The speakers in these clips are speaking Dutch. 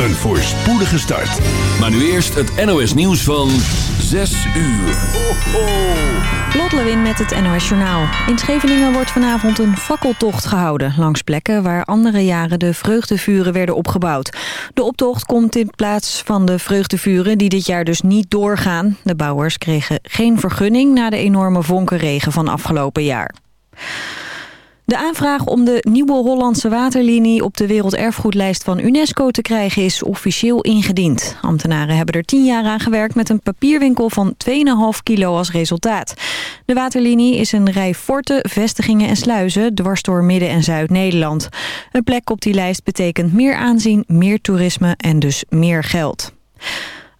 Een voorspoedige start. Maar nu eerst het NOS nieuws van 6 uur. Ho, met het NOS Journaal. In Scheveningen wordt vanavond een fakkeltocht gehouden... langs plekken waar andere jaren de vreugdevuren werden opgebouwd. De optocht komt in plaats van de vreugdevuren die dit jaar dus niet doorgaan. De bouwers kregen geen vergunning na de enorme vonkenregen van afgelopen jaar. De aanvraag om de nieuwe Hollandse waterlinie op de werelderfgoedlijst van UNESCO te krijgen is officieel ingediend. Ambtenaren hebben er tien jaar aan gewerkt met een papierwinkel van 2,5 kilo als resultaat. De waterlinie is een rij forten, vestigingen en sluizen dwars door Midden- en Zuid-Nederland. Een plek op die lijst betekent meer aanzien, meer toerisme en dus meer geld.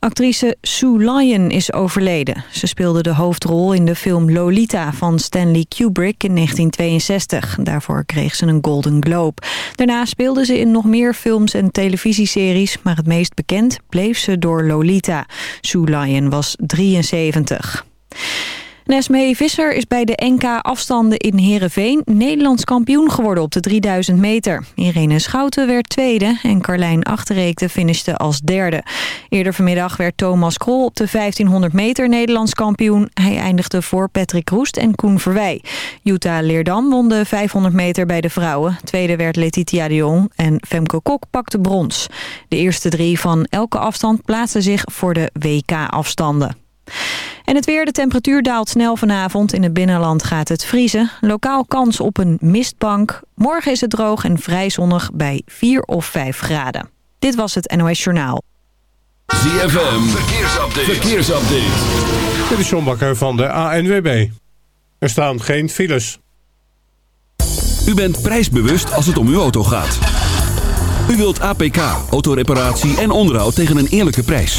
Actrice Sue Lyon is overleden. Ze speelde de hoofdrol in de film Lolita van Stanley Kubrick in 1962. Daarvoor kreeg ze een Golden Globe. Daarna speelde ze in nog meer films en televisieseries... maar het meest bekend bleef ze door Lolita. Sue Lyon was 73. Nesmee Visser is bij de NK-afstanden in Heerenveen Nederlands kampioen geworden op de 3000 meter. Irene Schouten werd tweede en Carlijn Achterreekte finishte als derde. Eerder vanmiddag werd Thomas Krol op de 1500 meter Nederlands kampioen. Hij eindigde voor Patrick Roest en Koen Verwij. Jutta Leerdam won de 500 meter bij de vrouwen. Tweede werd Letitia de Jong en Femke Kok pakte brons. De eerste drie van elke afstand plaatsen zich voor de WK-afstanden. En het weer, de temperatuur daalt snel vanavond. In het binnenland gaat het vriezen. Lokaal kans op een mistbank. Morgen is het droog en vrij zonnig bij 4 of 5 graden. Dit was het NOS Journaal. ZFM, verkeersupdate. verkeersupdate. Dit is John Bakker van de ANWB. Er staan geen files. U bent prijsbewust als het om uw auto gaat. U wilt APK, autoreparatie en onderhoud tegen een eerlijke prijs.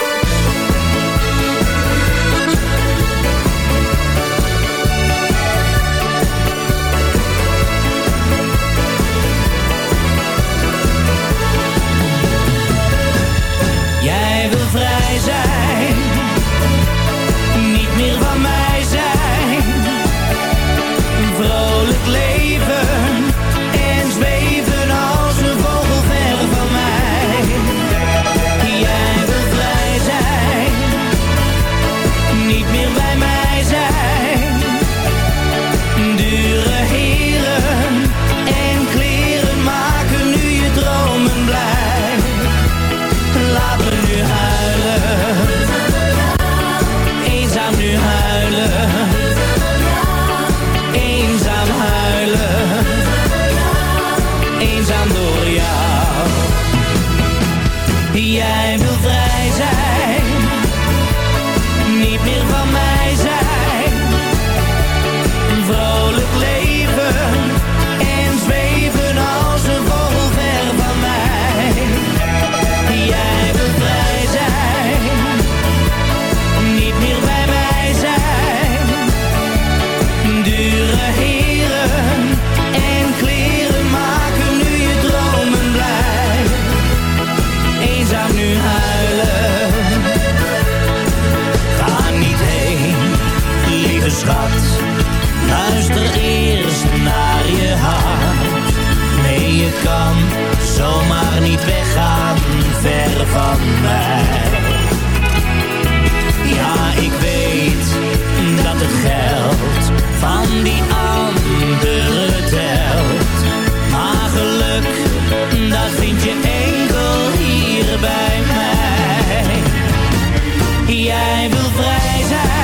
jij wil vrij zijn.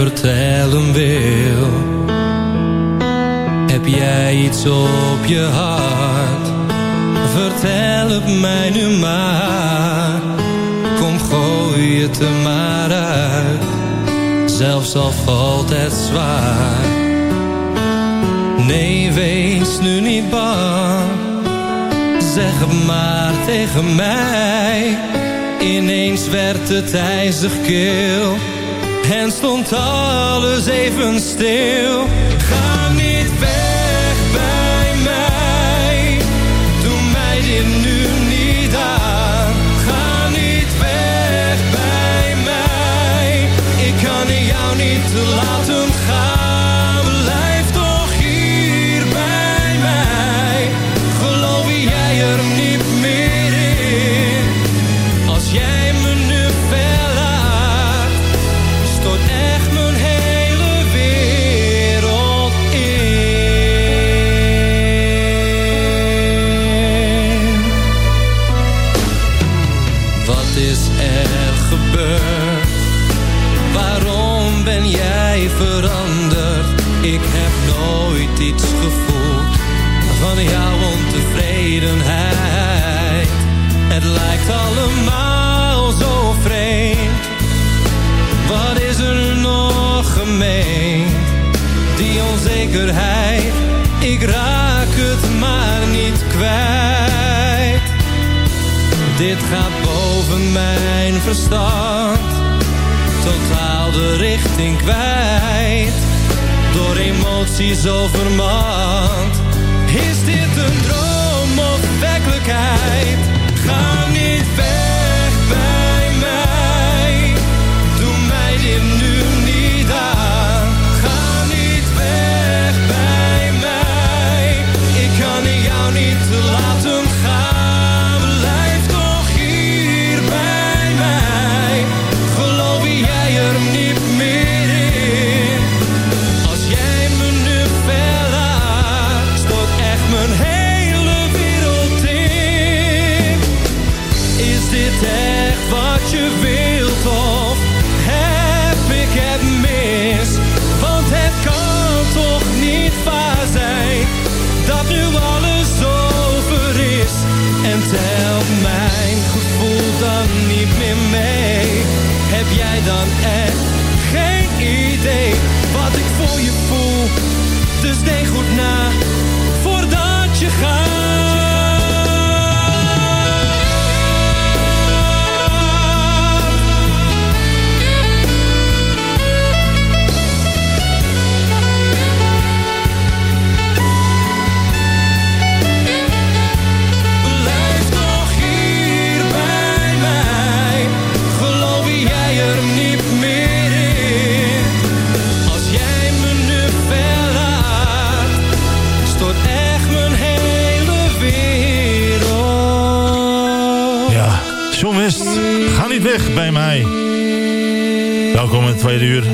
vertellen wil. Heb jij iets op je hart? Vertel het mij nu maar. Kom, gooi het er maar uit. Zelfs al valt het zwaar. Nee, wees nu niet bang. Zeg het maar tegen mij. Ineens werd het ijzig keel en stond alles even stil. Ga niet weg bij mij, doe mij dit nu niet aan. Ga niet weg bij mij, ik kan jou niet laten. van jouw ontevredenheid. Het lijkt allemaal zo vreemd. Wat is er nog gemeen? Die onzekerheid, ik raak het maar niet kwijt. Dit gaat boven mijn verstand. Totaal de richting kwijt. Door emoties overmand is dit een droom of werkelijkheid? Welkom in het tweede uur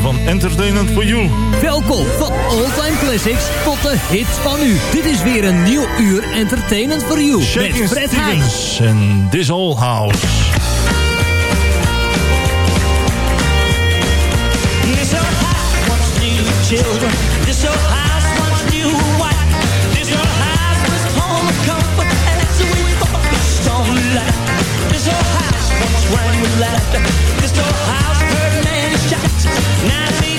van Entertainment for You. Welkom van all-time classics tot de hits van nu. Dit is weer een nieuw uur Entertainment for You. Shaking met Fred Stevens en This Old House. Children left. This old house heard man shot. Now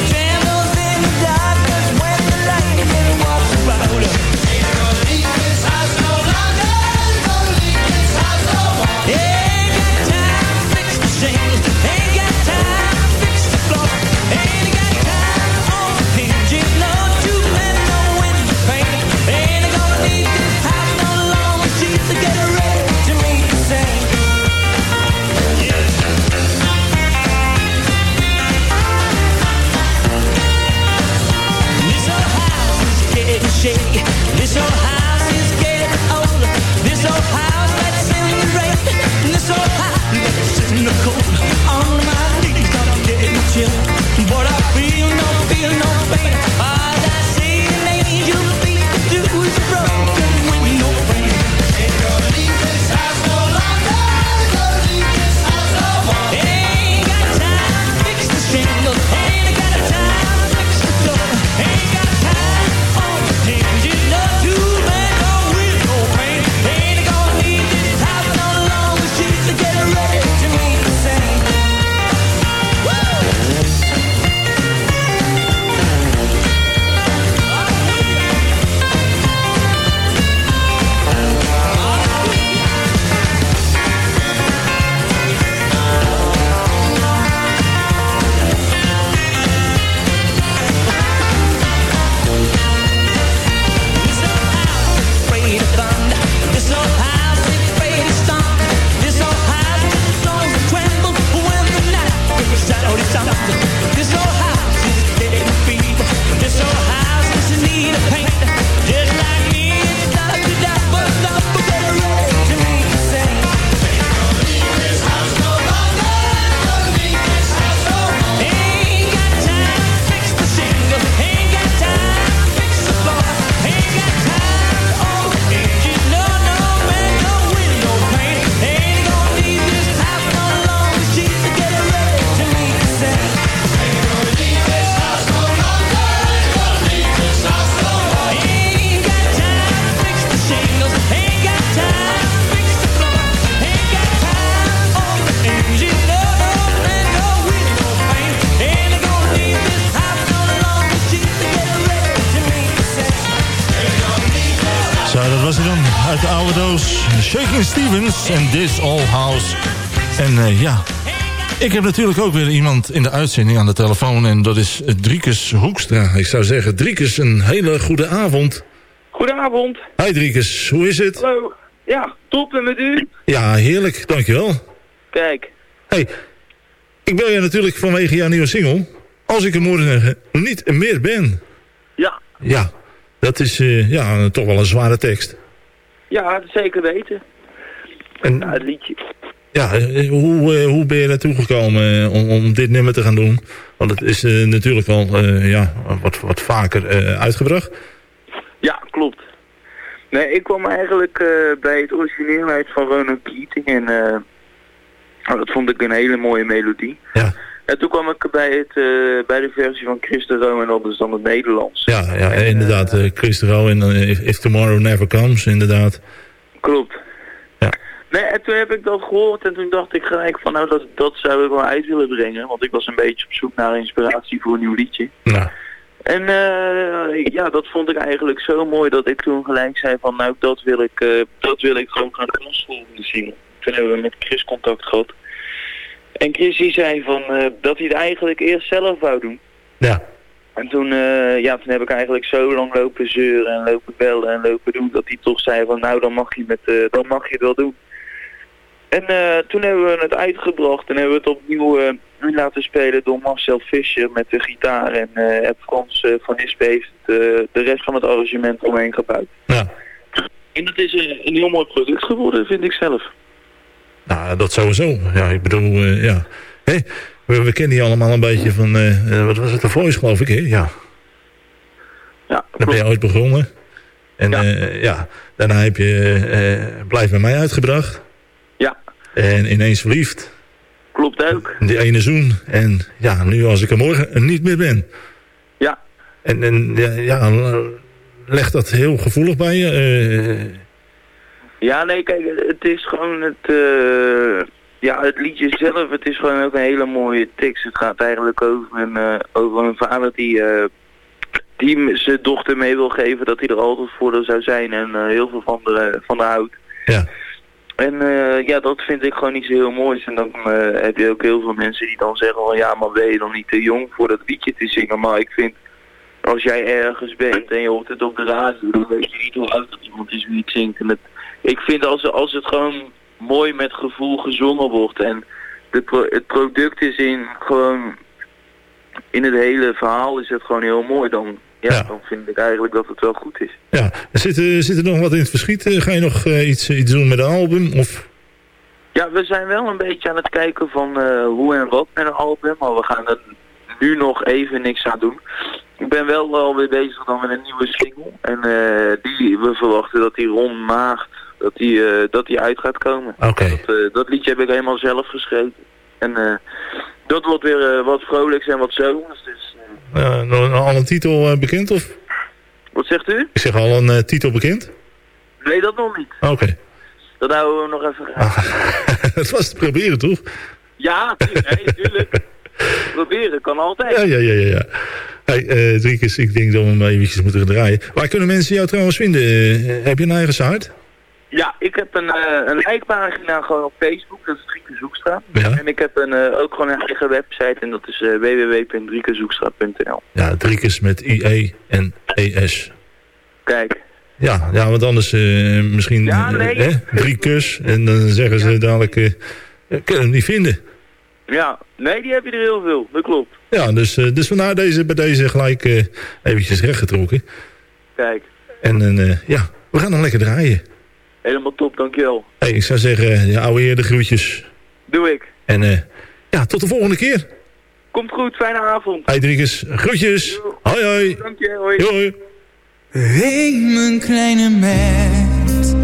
en This Old House. En uh, ja, ik heb natuurlijk ook weer iemand in de uitzending aan de telefoon. En dat is Driekes Hoekstra. Ik zou zeggen, Driekes, een hele goede avond. Goedenavond. Hi Driekes, hoe is het? Hallo. Ja, top en met u? Ja, heerlijk, dankjewel. Kijk. Hey, ik bel je natuurlijk vanwege jouw nieuwe single. Als ik er morgen niet meer ben. Ja. Ja, dat is uh, ja, toch wel een zware tekst. Ja, zeker weten. En, ja, het liedje. Ja, uh, hoe, uh, hoe ben je naartoe gekomen om, om dit nummer te gaan doen? Want het is natuurlijk al ja, wat, wat vaker uitgebracht. Ja, klopt. Nee, ik kwam eigenlijk bij het origineel uit van Ronald Keating en oh, dat vond ik een hele mooie melodie. Ja. En toen kwam ik bij, het, bij de versie van Chris de Roo en dat is dan het Nederlands. Ja, ja en, inderdaad. Uh, Chris de Roo en if, Tomorrow Never Comes, inderdaad. Klopt. Nee, en toen heb ik dat gehoord en toen dacht ik gelijk van nou dat, dat zou ik wel uit willen brengen. Want ik was een beetje op zoek naar inspiratie voor een nieuw liedje. Ja. En ja, dat vond ik eigenlijk zo mooi dat ik toen gelijk zei van nou dat wil ik, dat wil ik gewoon gaan transformen zien. Toen hebben we met Chris contact gehad. En Chris die zei van, uh, dat hij het eigenlijk eerst zelf wou doen. Ja. En toen, uh, ja, toen heb ik eigenlijk zo lang lopen zeuren en lopen bellen en lopen doen... dat hij toch zei van, nou dan mag je, met, uh, dan mag je het wel doen. En toen hebben we het uitgebracht en hebben we het opnieuw laten spelen door Marcel Fischer met de gitaar. En heb Frans van Ispe heeft de rest van het arrangement omheen gebouwd. Ja. En dat is een, een heel mooi product geworden, vind ik zelf. Nou, dat sowieso. Ja, ik bedoel, uh, ja. Hey, we, we, kennen die allemaal een beetje van, uh, wat was het, de Voice geloof ik, hè? Ja. Ja, Daar ben je ooit begonnen. En ja, uh, ja daarna heb je Blijf bij mij uitgebracht. En Ineens Verliefd. Klopt ook. Die ene zoen. En ja, nu als ik er morgen niet meer ben. Ja. En, en ja, ja leg dat heel gevoelig bij je. Ja, nee, kijk, het is gewoon het, uh, ja, het liedje zelf, het is gewoon ook een hele mooie tekst. Het gaat eigenlijk over een, uh, over een vader die, die zijn dochter mee wil geven dat hij er altijd voor zou zijn en heel veel van de, van de houdt. Ja. En ja, dat vind ik gewoon niet zo heel moois. En dan heb je ook heel veel mensen die dan zeggen van ja, maar ben je dan niet te jong voor dat liedje te zingen. Maar ik vind, als jij ergens bent en je hoort het op de radio, dan weet je niet hoe oud dat iemand is wie het zingt. En het, ik vind als, als het gewoon mooi met gevoel gezongen wordt en de pro het product is in gewoon in het hele verhaal is het gewoon heel mooi dan ja, ja, dan vind ik eigenlijk dat het wel goed is. Ja, zit, er, zit er nog wat in het verschiet? Ga je nog uh, iets, iets doen met een album? Of? Ja, we zijn wel een beetje aan het kijken van hoe en wat met een album, maar we gaan er nu nog even niks aan doen. Ik ben wel alweer bezig dan met een nieuwe single en die, we verwachten dat die rond maart dat die, uh, dat die uit gaat komen. Oké. Dat, uh, dat, liedje heb ik helemaal zelf geschreven. En uh, dat wordt weer wat vrolijks en wat zomers. Dus, al een titel bekend of? Wat zegt u? Ik zeg al een titel bekend? Nee, dat nog niet. Oké. Okay. Dat houden we nog even Het was te proberen, toch? Ja, nee, tuurlijk. proberen kan altijd. Ja, ja, ja, ja. ja. Hey, uh, Driekes, ik denk dat we hem eventjes moeten draaien. Waar kunnen mensen jou trouwens vinden? heb je een eigen site? Ja, ik heb een, uh, een like-pagina gewoon op Facebook, dat is Zoekstra. Ja. En ik heb een, uh, ook gewoon een eigen website en dat is uh, www.driekezoekstra.nl. Ja, Driekes met I-E en E-S. Kijk. Ja, ja, want anders misschien ja, nee. eh, Driekes en dan zeggen ze ja. dadelijk, kunnen hem niet vinden. Ja, nee, die heb je er heel veel, dat klopt. Ja, dus, dus vandaar deze, bij deze gelijk eventjes rechtgetrokken. Kijk. En ja, we gaan dan lekker draaien. Helemaal top, dankjewel. Hey, ik zou zeggen, je ouwe heer de groetjes. Doe ik. En uh, ja, tot de volgende keer. Komt goed, fijne avond. Hey Driekes, groetjes. Hoi hoi. Dank je, hoi. Hoi. Hey mijn kleine meid.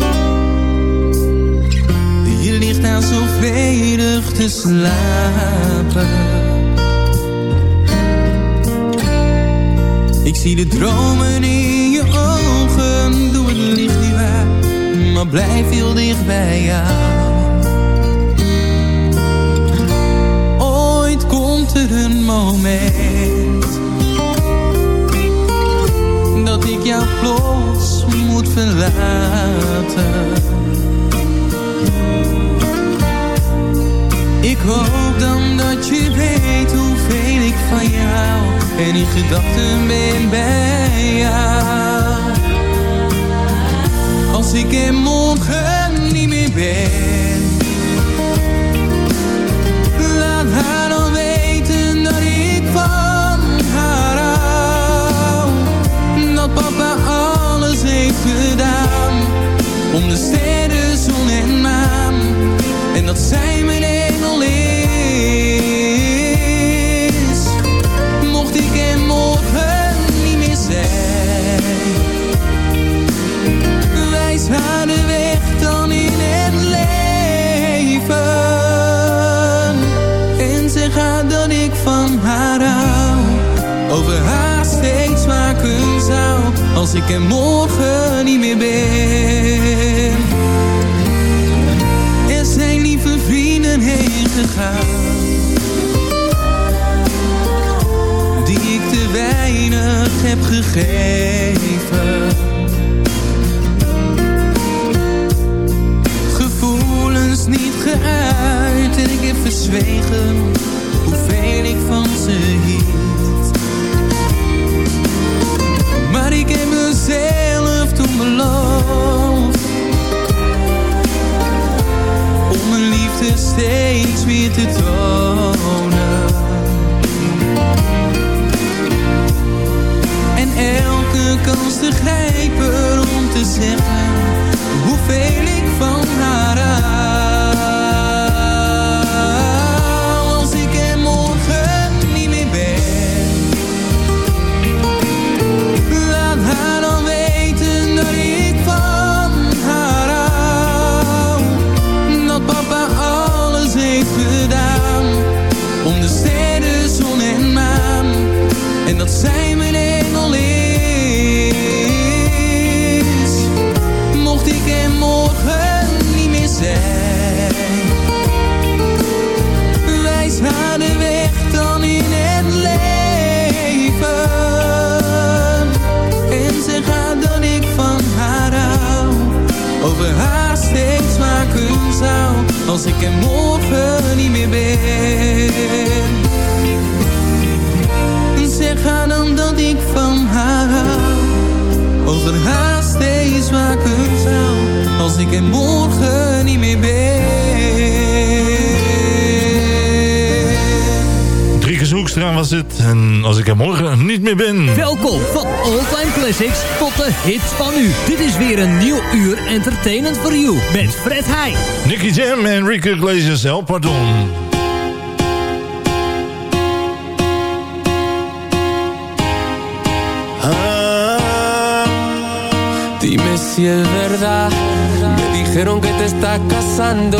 Je ligt daar zo vredig te slapen. Ik zie de dromen in je ogen, doe het licht niet waar maar blijf heel dicht bij jou. Een moment dat ik jou plots moet verlaten. laten. Ik hoop dan dat je weet hoeveel ik van je hou En in gedachten ben bij jou Als ik er morgen niet meer ben steeds waken zou Als ik er morgen niet meer ben. Er zijn lieve vrienden heen gegaan Die ik te weinig heb gegeven. Gevoelens niet geuit En ik heb verzwegen Hoeveel ik van ze hield ik heb mezelf toen beloofd Om mijn liefde steeds weer te tonen. En elke kans te grijpen om te zeggen Hoeveel Als ik er morgen niet meer ben. Zeg haar dan dat ik van haar hou. Over haar steeds waken zou Als ik er morgen niet meer ben was het. En als ik er morgen niet meer ben... Welkom van All-Time Classics tot de hits van nu. Dit is weer een nieuw uur Entertainment for You met Fred Heij. Nicky Jam en Ricky Iglesias, El Pardon. Ah, dime si es verdad. Me dijeron que te estás casando.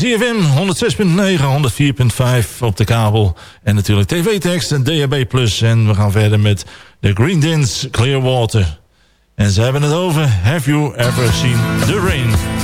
bij ZFM 106.9, 104.5 op de kabel. En natuurlijk tv-tekst en DHB+. En we gaan verder met The Green Dins Clearwater. En ze hebben het over Have You Ever Seen The Rain?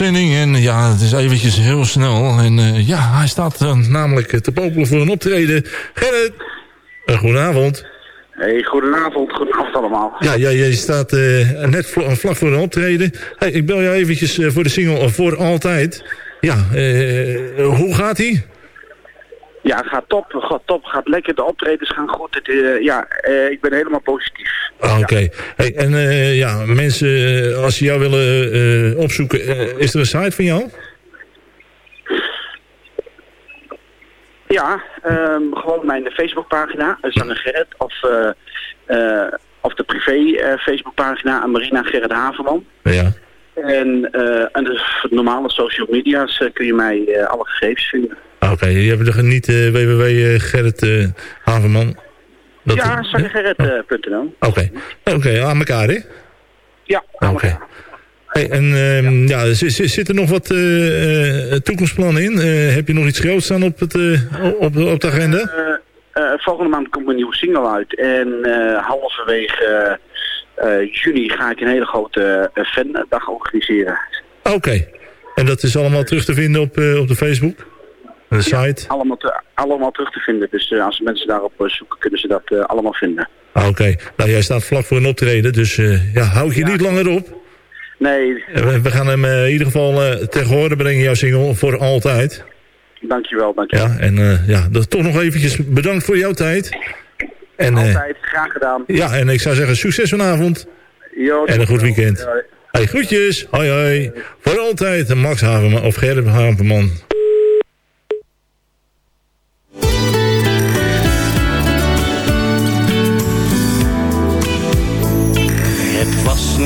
Uitzending. En ja, het is eventjes heel snel. En uh, ja, hij staat uh, namelijk te popelen voor een optreden. Gerrit, een goedenavond. Hey, goedenavond, goedenavond allemaal. Ja, ja je staat net vl vlak voor een optreden. Hey, ik bel jou eventjes voor de single Voor Altijd. Ja, hoe gaat hij? Ja, gaat top, gaat top, gaat lekker. De optredens gaan goed. Het, uh, ja, uh, ik ben helemaal positief. Ah, Oké. Okay. Hey, en uh, ja, mensen, als ze jou willen opzoeken, is er een site van jou? Ja, um, gewoon mijn Facebookpagina, Zanger Gerrit, of, of de privé Facebookpagina aan Marina Gerrit Haverman. Ja. En, en de normale social media's kun je mij alle gegevens vinden. Oké, okay, je hebt er niet uh, www Gerrit uh, Haverman? Dat ja, zangergerrit.nl. Oké, okay. oké, okay, aan elkaar hè? Ja, Oké. Okay. Hey, en um, ja. ja zit er nog wat uh, toekomstplannen in? Uh, heb je nog iets groots staan op, het, op, op de agenda? volgende maand komt een nieuwe single uit. En halverwege juni ga ik een hele grote fandag organiseren. Oké. En dat is allemaal terug te vinden op, op de Facebook? De site? Ja, allemaal, te, allemaal terug te vinden. Dus uh, als mensen daarop uh, zoeken, kunnen ze dat uh, allemaal vinden. Ah, Oké. Okay. Nou, jij staat vlak voor een optreden, dus ja, hou je ja. niet langer op. Nee. We, we gaan hem in ieder geval tegen horen brengen, jouw single, voor altijd. Dankjewel, dankjewel. Ja, en ja, dat, toch nog eventjes bedankt voor jouw tijd. En, altijd, graag gedaan. Ja, en ik zou zeggen, succes vanavond. Jo, en een goed weekend. Hoi. Hey, groetjes. Hoi, hoi. Voor altijd, Max Haverman, of Gerrit Haverman.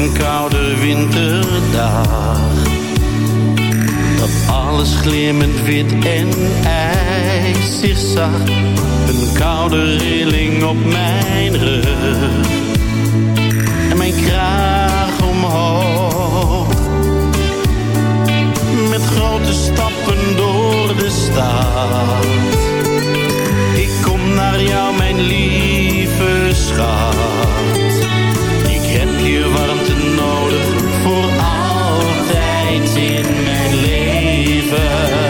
Een koude winterdag. Dat alles glimmend wit en ijzig zag. Een koude rilling op mijn rug. En mijn kraag omhoog. Met grote stappen door de stad. Ik kom naar jou mijn lieve schat voor altijd in mijn leven.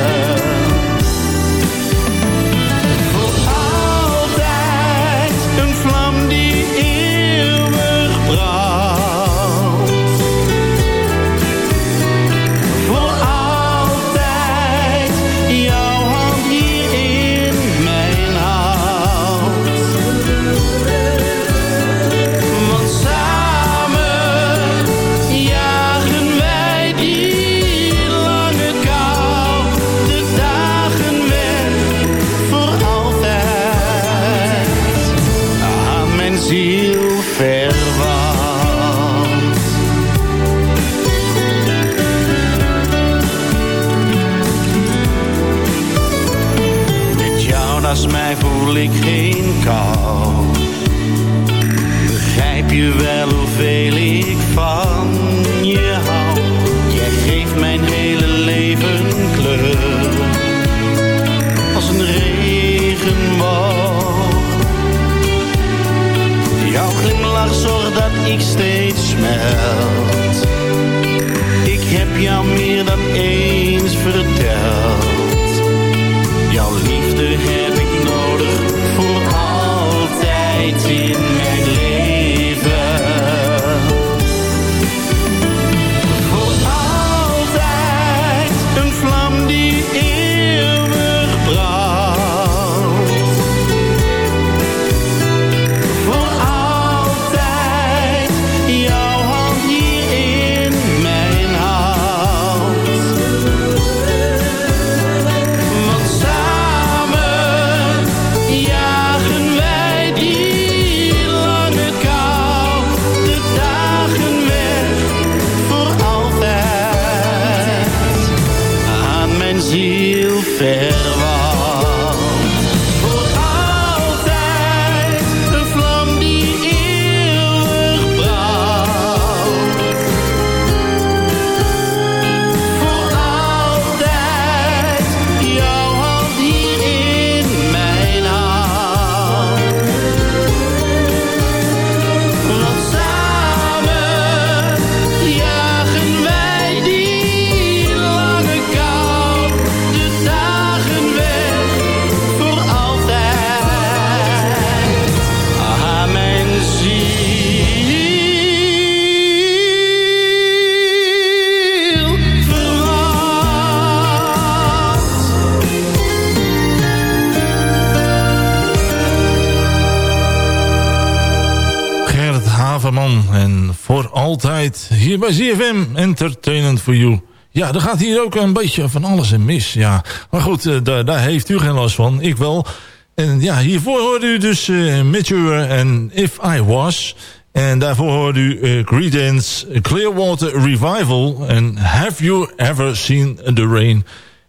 Altijd hier bij ZFM Entertainment for You. Ja, er gaat hier ook een beetje van alles in mis. Ja. Maar goed, uh, daar, daar, heeft u geen last van. Ik wel. En ja, hiervoor hoorde u dus uh, Mature en If I Was. En daarvoor hoorde u uh, Creedence Clearwater Revival. En Have You Ever Seen the Rain?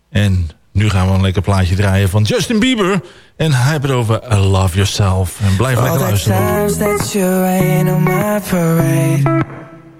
En nu gaan we een lekker plaatje draaien van Justin Bieber. En hij heeft het over I Love Yourself. En blijf lekker luisteren.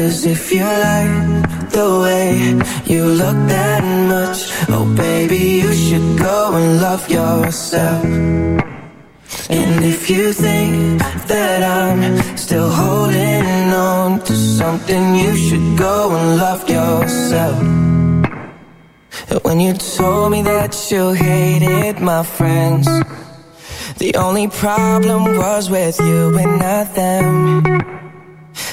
Cause if you like the way you look that much Oh baby you should go and love yourself and if you think that I'm still holding on to something, you should go and love yourself. When you told me that you hated my friends The only problem was with you and not them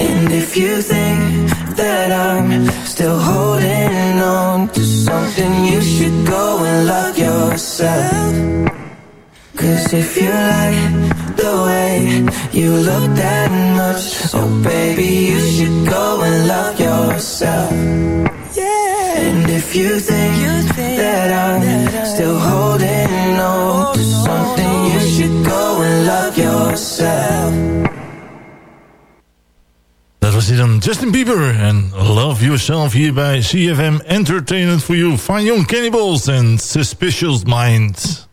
And if you think that I'm still holding on to something You should go and love yourself Cause if you like the way you look that much Oh baby, you should go and love yourself Yeah. and if you think, that I'm still holding on to something, you should go and love yourself. Was dan Justin Bieber en Love Yourself hier bij CFM Entertainment for You. Fine Young Cannibals en Suspicious Minds.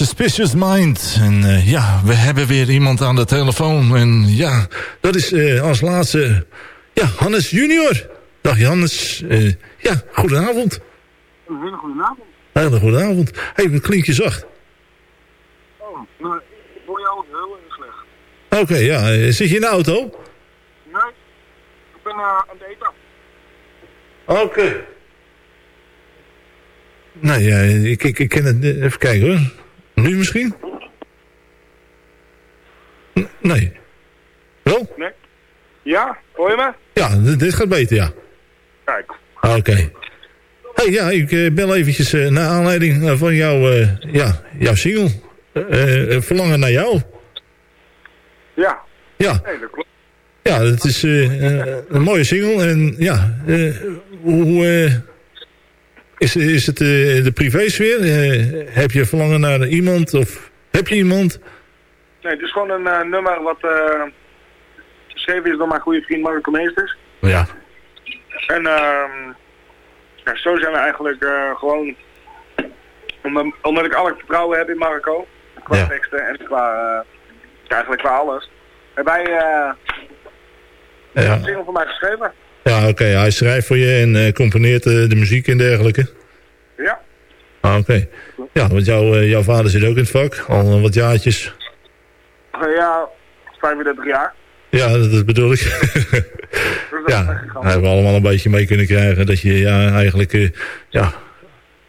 Suspicious Mind. En uh, ja, we hebben weer iemand aan de telefoon. En ja, dat is uh, als laatste ja, Hannes junior. Dag Hannes. Uh, ja, goedenavond. Een hele goede avond. Hele goede avond. Hé, hey, wat klink je zacht? Oh, nou, ik hoor jou heel erg slecht. Oké, okay, ja. Zit je in de auto? Nee, ik ben aan het eten. Oké. Okay. Nee, ja, ik, ik, ik ken het. Even kijken hoor. Nu misschien? N nee. Wel? Nee. Ja, hoor je me? Ja, dit gaat beter, ja. Kijk. Oké. Okay. hey, ja, ik uh, bel eventjes uh, naar aanleiding van jouw, uh, ja, jouw single. Verlangen naar jou. Ja. Ja. Nee, dat klopt. Ja, het is een mooie single. En ja, hoe... Is, is het uh, de privésfeer? Uh, heb je verlangen naar iemand of heb je iemand? Nee, het is gewoon een uh, nummer wat geschreven is door mijn goede vriend Marco Meesters. Ja. En ehm, ja, zo zijn we eigenlijk gewoon, omdat, omdat ik alle vertrouwen heb in Marco, qua ja. teksten en qua, eigenlijk qua alles, heb hij ja. een single voor mij geschreven. Ja, oké. Okay. Hij schrijft voor je en uh, componeert uh, de muziek en dergelijke? Ja. Ah, oké. Okay. Ja, want jou, uh, jouw vader zit ook in het vak, al wat jaartjes. ja, 35 jaar. Ja, dat, dat bedoel ik. ja, daar hebben we allemaal een beetje mee kunnen krijgen dat je ja, eigenlijk ja,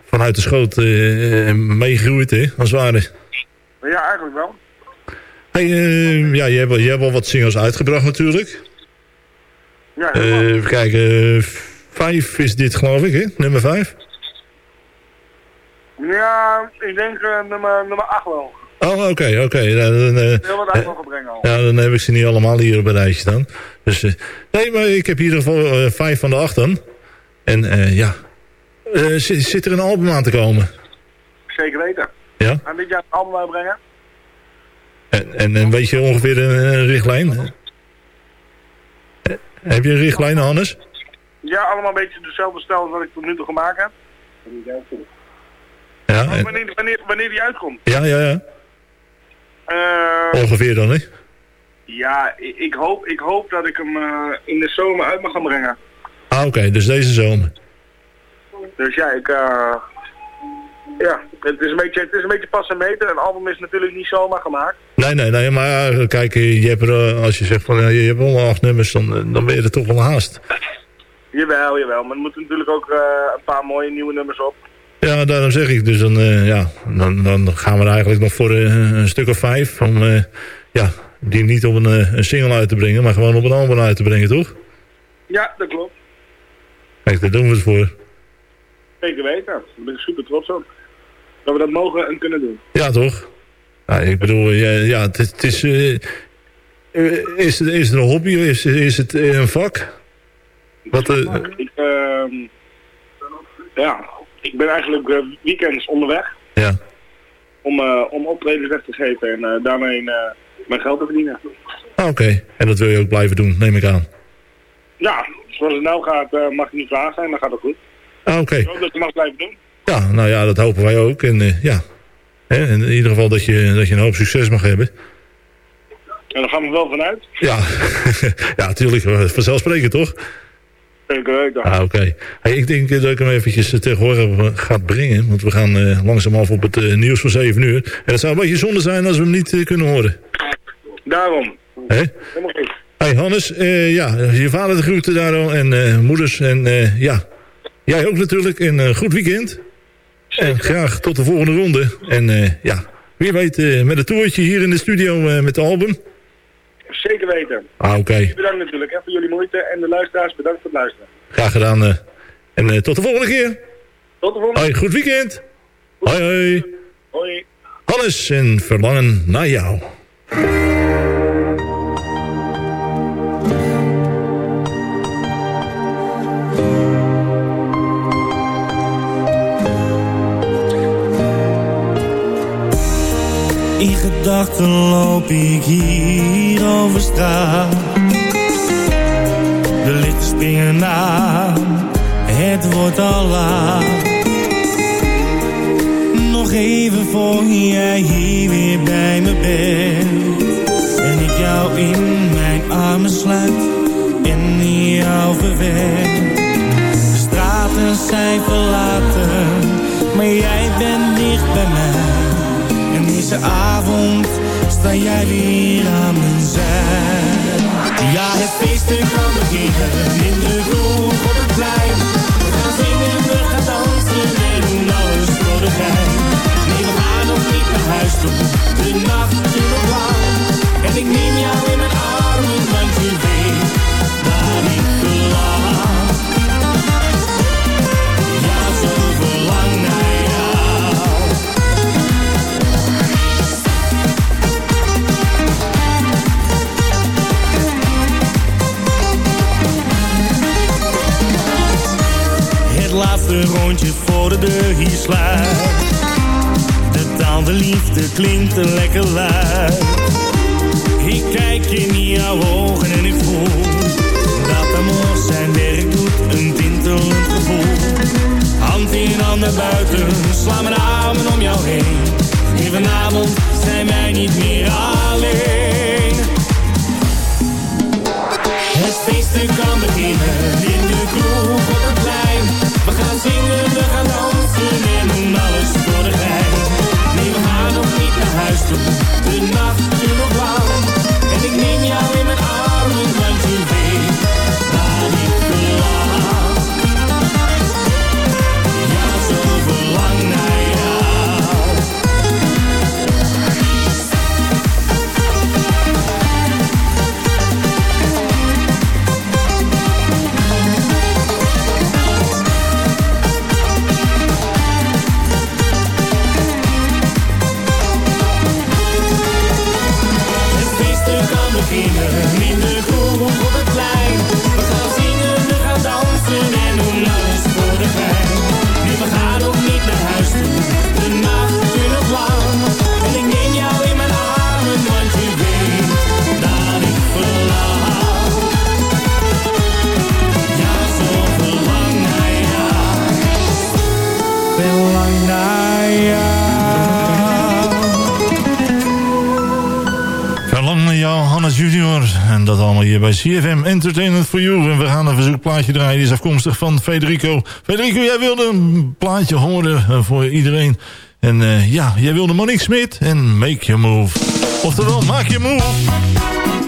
vanuit de schoot meegroeit, hè, als het ware. Ja, eigenlijk wel. Hey, ja, je hebt, je hebt al wat singles uitgebracht natuurlijk. Ja, uh, even kijken, vijf is dit geloof ik, hè? Nummer vijf? Ja, ik denk uh, nummer, nummer acht wel. Oh, oké, oké. Okay. Dan, uh, wat uit mogen brengen al. Ja, dan heb ik ze niet allemaal hier op een rijtje staan. Dus, nee, maar ik heb hier in ieder geval vijf van de acht dan. En ja, zit, zit er een album aan te komen? Zeker weten. Ja? Gaan dit jaar een album uitbrengen? En, en, en weet je ongeveer een, een richtlijn? Heb je een richtlijn, Hannes? Ja, allemaal een beetje dezelfde stijl als wat ik tot nu toe gemaakt heb. Ja, en... wanneer, wanneer, wanneer die uitkomt? Ja, ja, ja. Uh, Ongeveer dan, hè? Ja, ik, ik, hoop, ik hoop dat ik hem uh, in de zomer uit mag gaan brengen. Ah, oké, okay, dus deze zomer. Dus ja, ik... Uh, ja, het is, een beetje, het is een beetje pas en meten. Een album is natuurlijk niet zomaar gemaakt. Nee, nee, nee, maar kijk, je hebt er, als je zegt van je hebt wel acht nummers, dan, dan ben je er toch wel haast. Jawel, jawel, maar er moeten natuurlijk ook uh, een paar mooie nieuwe nummers op. Ja, daarom zeg ik dus, dan, uh, ja, dan, dan gaan we er eigenlijk nog voor uh, een stuk of vijf, om ja, die niet op een, een single uit te brengen, maar gewoon op een album uit te brengen, toch? Ja, dat klopt. Kijk, daar doen we het voor. Zeker weten, daar ben ik super trots op dat we dat mogen en kunnen doen. Ja, toch? Ja, ik bedoel, ja, ja het, het is... Uh, is, het, is het een hobby? Is, is het een vak? Wat, uh, ik, uh, ja, ik ben eigenlijk weekends onderweg. Ja. Om, om optredens weg te geven en daarmee mijn geld te verdienen. Ah, Oké, okay. en dat wil je ook blijven doen, neem ik aan. Ja, zoals het nou gaat, mag je niet klaar zijn, dan gaat het goed. Ah, Oké. Okay. Ik hoop dat je mag blijven doen. Ja, nou ja, dat hopen wij ook. En uh, ja, Hè, in ieder geval dat je, dat je een hoop succes mag hebben. En daar gaan we wel vanuit. Ja, ja natuurlijk. Vanzelfsprekend, toch? Zeker weten. Ah, oké. Okay. Hey, ik denk dat ik hem eventjes tegen horen ga brengen. Want we gaan uh, langzaam af op het uh, nieuws van 7 uur. En het zou een beetje zonde zijn als we hem niet kunnen horen. Daarom. Hé? Helemaal goed. Hey Hannes, ja, je vader de groeten daar al en moeders. En ja, jij ook natuurlijk. En goed weekend. En graag tot de volgende ronde. En uh, ja, wie weet uh, met een toertje hier in de studio met de album. Zeker weten. Ah, oké. Okay. Bedankt natuurlijk hè, voor jullie moeite. En de luisteraars, bedankt voor het luisteren. Graag gedaan. en tot de volgende keer. Tot de volgende Hoi, goed weekend. Goed. Hoi, hoi. Hoi. Hannes en verlangen naar jou. In gedachten loop ik hier over straat. De lichten springen aan, het wordt al laat. Nog even jij hier weer bij me bent. En ik jou in mijn armen sluit en jou verwek. De straten zijn verlaten, maar jij bent dicht bij mij. En deze avond sta jij weer aan mijn zij. Ja, het feesten kan beginnen in de kroeg op het plein. We gaan zingen, we gaan dansen en doen alles voor de gein. Nee, we gaan nog niet naar huis toe, de nacht is nog lang. En ik neem jou in mijn armen, want je weet dat ik verlang. Laatste rondje voor de deur hier. De taal de liefde klinkt een lekker luid. Ik kijk in jouw ogen en ik voel dat amor zijn werk doet, een tintelend gevoel. Hand in hand naar buiten, sla mijn armen om jou heen. En vanavond zijn wij niet meer alleen. Het kan beginnen de nacht hier bij CFM Entertainment for You. En we gaan een verzoekplaatje draaien. Die is afkomstig van Federico. Federico, jij wilde een plaatje horen eh, voor iedereen. En eh, ja, jij wilde Monique Smit en Make Your Move. Oftewel, maak je move.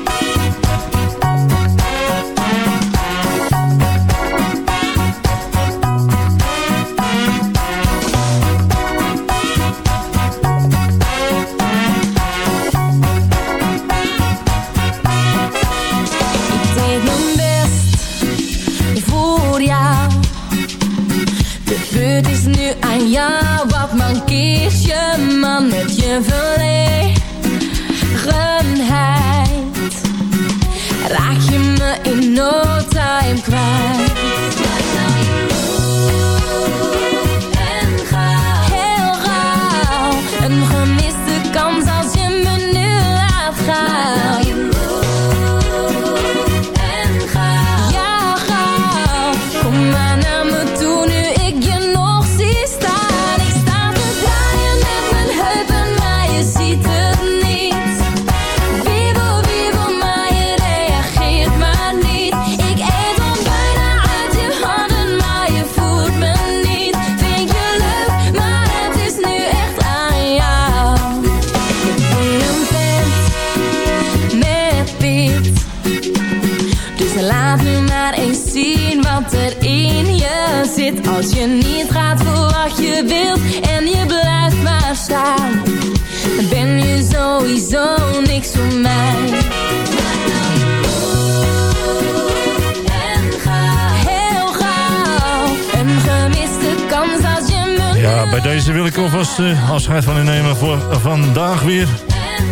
Bij deze wil ik alvast eh, afscheid van u nemen voor vandaag weer.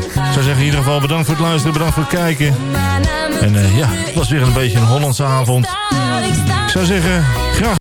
Ik zou zeggen in ieder geval bedankt voor het luisteren, bedankt voor het kijken. En eh, ja, het was weer een beetje een Hollandse avond. Ik zou zeggen, graag.